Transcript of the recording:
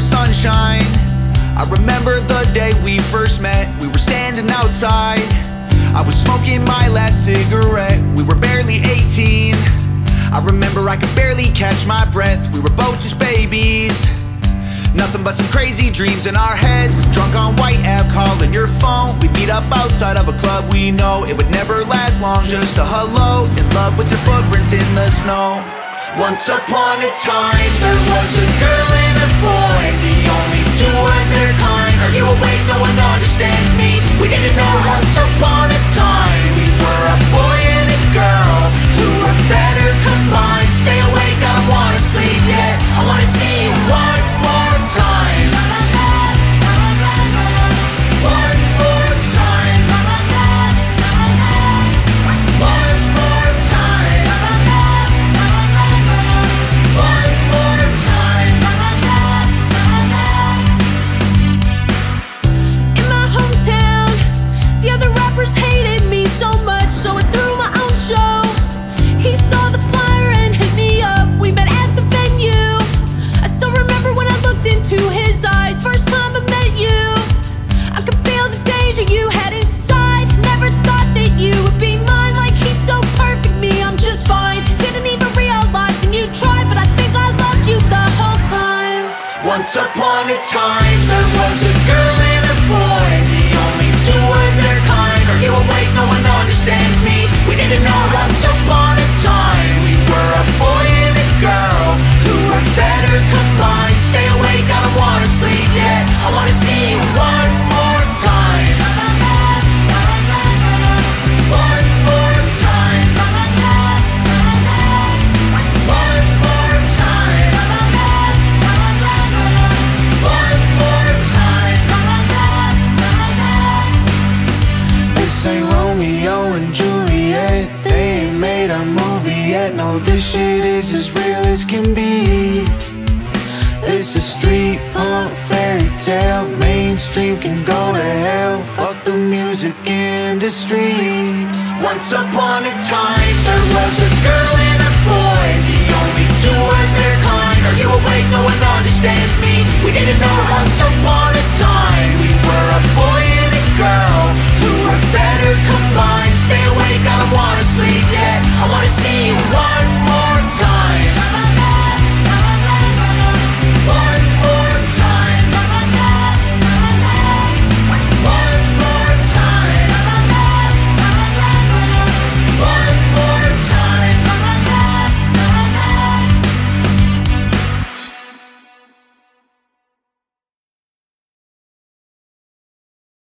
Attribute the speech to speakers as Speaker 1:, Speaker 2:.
Speaker 1: sunshine. I remember the day we first met. We were standing outside. I was smoking my last cigarette. We were barely 18. I remember I could barely catch my breath. We were both just babies. Nothing but some crazy dreams in our heads. Drunk on Whyte Ave, calling your phone. We'd meet up outside of a club we know it would never last long. Just a hello, in love with your footprints in the snow. Once upon a time, there was a girl boy, the only two of their kind. Once upon a time, there was a girl this shit is as real as can be. It's a street punk fairy tale. Mainstream can go to hell. Fuck the music industry. Once upon a time, there was a girl